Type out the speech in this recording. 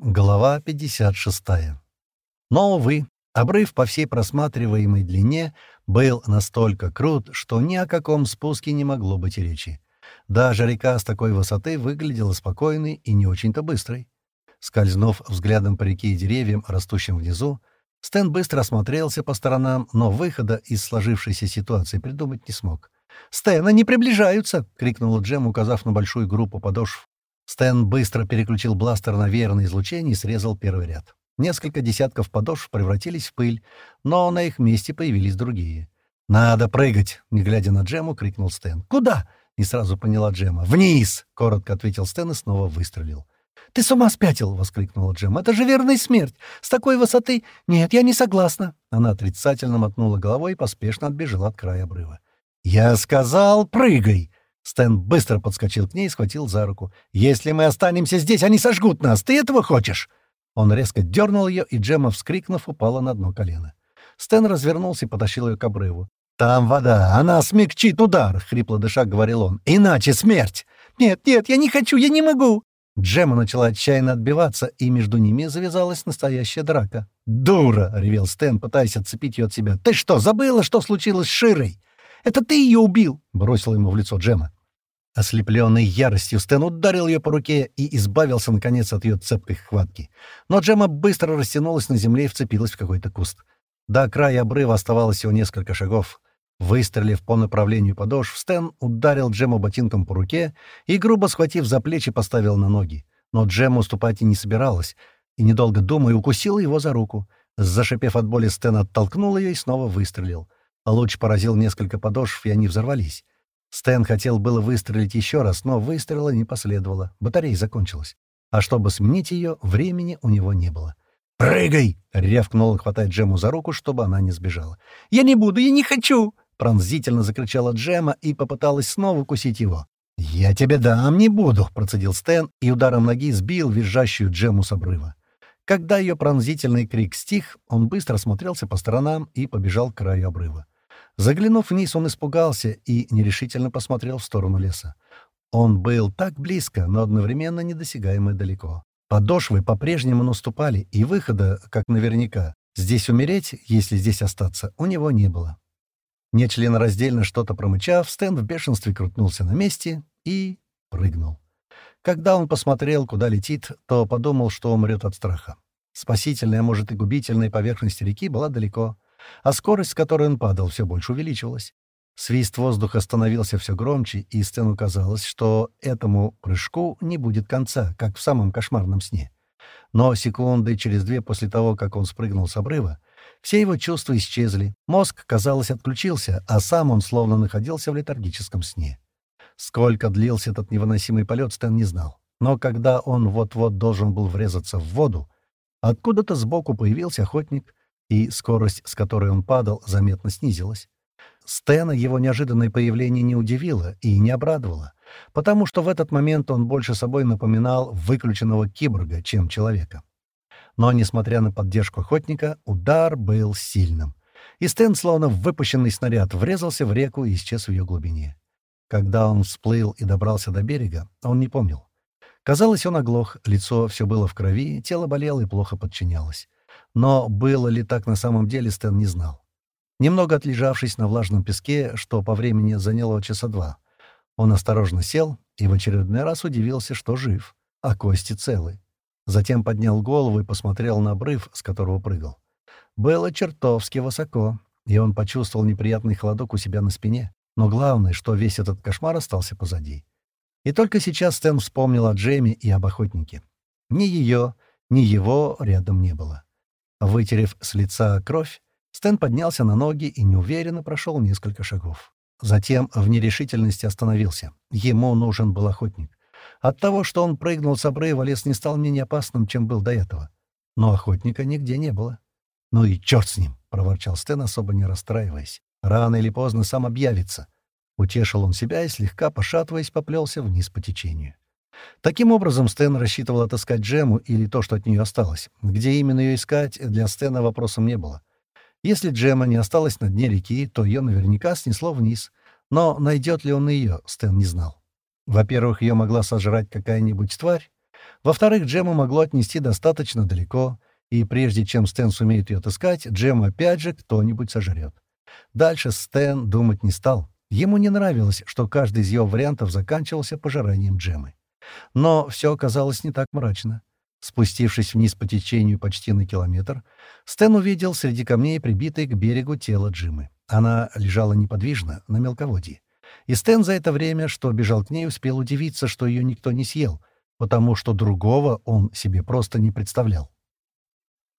Глава 56. Но, увы, обрыв по всей просматриваемой длине был настолько крут, что ни о каком спуске не могло быть речи. Даже река с такой высоты выглядела спокойной и не очень-то быстрой. Скользнув взглядом по реке и деревьям, растущим внизу, Стэн быстро осмотрелся по сторонам, но выхода из сложившейся ситуации придумать не смог. «Стэн, они приближаются!» — крикнула Джем, указав на большую группу подошв. Стэн быстро переключил бластер на верное излучение и срезал первый ряд. Несколько десятков подошв превратились в пыль, но на их месте появились другие. «Надо прыгать!» — не глядя на Джему, крикнул Стэн. «Куда?» — не сразу поняла Джема. «Вниз!» — коротко ответил Стэн и снова выстрелил. «Ты с ума спятил!» — воскликнула Джем. «Это же верная смерть! С такой высоты... Нет, я не согласна!» Она отрицательно мотнула головой и поспешно отбежала от края обрыва. «Я сказал, прыгай!» Стэн быстро подскочил к ней и схватил за руку. «Если мы останемся здесь, они сожгут нас! Ты этого хочешь?» Он резко дернул ее, и Джема, вскрикнув, упала на дно колено. Стэн развернулся и потащил ее к обрыву. «Там вода, она смягчит удар!» — хрипло дыша говорил он. «Иначе смерть!» «Нет, нет, я не хочу, я не могу!» Джема начала отчаянно отбиваться, и между ними завязалась настоящая драка. «Дура!» — ревел Стэн, пытаясь отцепить ее от себя. «Ты что, забыла, что случилось с Широй?» «Это ты ее убил!» — бросила ему в лицо Джема. Ослепленный яростью, Стэн ударил ее по руке и избавился, наконец, от ее цепкой хватки. Но Джема быстро растянулась на земле и вцепилась в какой-то куст. До края обрыва оставалось всего несколько шагов. Выстрелив по направлению подошв, Стэн ударил Джему ботинком по руке и, грубо схватив за плечи, поставил на ноги. Но Джема уступать и не собиралась, и, недолго думая, укусила его за руку. Зашипев от боли, Стэн оттолкнул ее и снова выстрелил. Луч поразил несколько подошв, и они взорвались. Стэн хотел было выстрелить еще раз, но выстрела не последовало. Батарея закончилась. А чтобы сменить ее, времени у него не было. «Прыгай!» — рявкнул он, хватая Джему за руку, чтобы она не сбежала. «Я не буду, я не хочу!» Пронзительно закричала Джема и попыталась снова укусить его. «Я тебе дам, не буду!» — процедил Стэн и ударом ноги сбил визжащую Джему с обрыва. Когда ее пронзительный крик стих, он быстро осмотрелся по сторонам и побежал к краю обрыва. Заглянув вниз, он испугался и нерешительно посмотрел в сторону леса. Он был так близко, но одновременно недосягаемо далеко. Подошвы по-прежнему наступали, и выхода, как наверняка, здесь умереть, если здесь остаться, у него не было. Нечленораздельно что-то промычав, Стэн в бешенстве крутнулся на месте и прыгнул. Когда он посмотрел, куда летит, то подумал, что умрет от страха. Спасительная, может и губительная поверхность реки была далеко, а скорость, с которой он падал, все больше увеличивалась. Свист воздуха становился все громче, и Стэну казалось, что этому прыжку не будет конца, как в самом кошмарном сне. Но секунды через две после того, как он спрыгнул с обрыва, все его чувства исчезли, мозг, казалось, отключился, а сам он словно находился в летаргическом сне. Сколько длился этот невыносимый полет, Стэн не знал. Но когда он вот-вот должен был врезаться в воду, откуда-то сбоку появился охотник, и скорость, с которой он падал, заметно снизилась. Стэна его неожиданное появление не удивило и не обрадовало, потому что в этот момент он больше собой напоминал выключенного киборга, чем человека. Но, несмотря на поддержку охотника, удар был сильным. И Стэн, словно выпущенный снаряд, врезался в реку и исчез в ее глубине. Когда он всплыл и добрался до берега, он не помнил. Казалось, он оглох, лицо все было в крови, тело болело и плохо подчинялось. Но было ли так на самом деле, Стэн не знал. Немного отлежавшись на влажном песке, что по времени заняло часа два, он осторожно сел и в очередной раз удивился, что жив, а кости целы. Затем поднял голову и посмотрел на обрыв, с которого прыгал. Было чертовски высоко, и он почувствовал неприятный холодок у себя на спине. Но главное, что весь этот кошмар остался позади. И только сейчас Стэн вспомнил о Джейми и об охотнике. Ни ее, ни его рядом не было. Вытерев с лица кровь, Стэн поднялся на ноги и неуверенно прошел несколько шагов. Затем в нерешительности остановился. Ему нужен был охотник. От того, что он прыгнул с обрыва, лес не стал менее опасным, чем был до этого. Но охотника нигде не было. «Ну и черт с ним!» — проворчал Стэн, особо не расстраиваясь. «Рано или поздно сам объявится». Утешил он себя и, слегка пошатываясь, поплелся вниз по течению. Таким образом, Стэн рассчитывал отыскать Джему или то, что от нее осталось. Где именно ее искать, для Стэна вопросом не было. Если Джема не осталась на дне реки, то ее наверняка снесло вниз. Но найдет ли он ее, Стэн не знал. Во-первых, ее могла сожрать какая-нибудь тварь. Во-вторых, Джему могло отнести достаточно далеко, и прежде чем Стэн сумеет ее отыскать, Джем опять же кто-нибудь сожрет. Дальше Стэн думать не стал. Ему не нравилось, что каждый из его вариантов заканчивался пожиранием Джемы. Но все оказалось не так мрачно. Спустившись вниз по течению почти на километр, Стэн увидел среди камней прибитое к берегу тело Джимы. Она лежала неподвижно, на мелководье. И Стэн за это время, что бежал к ней, успел удивиться, что ее никто не съел, потому что другого он себе просто не представлял.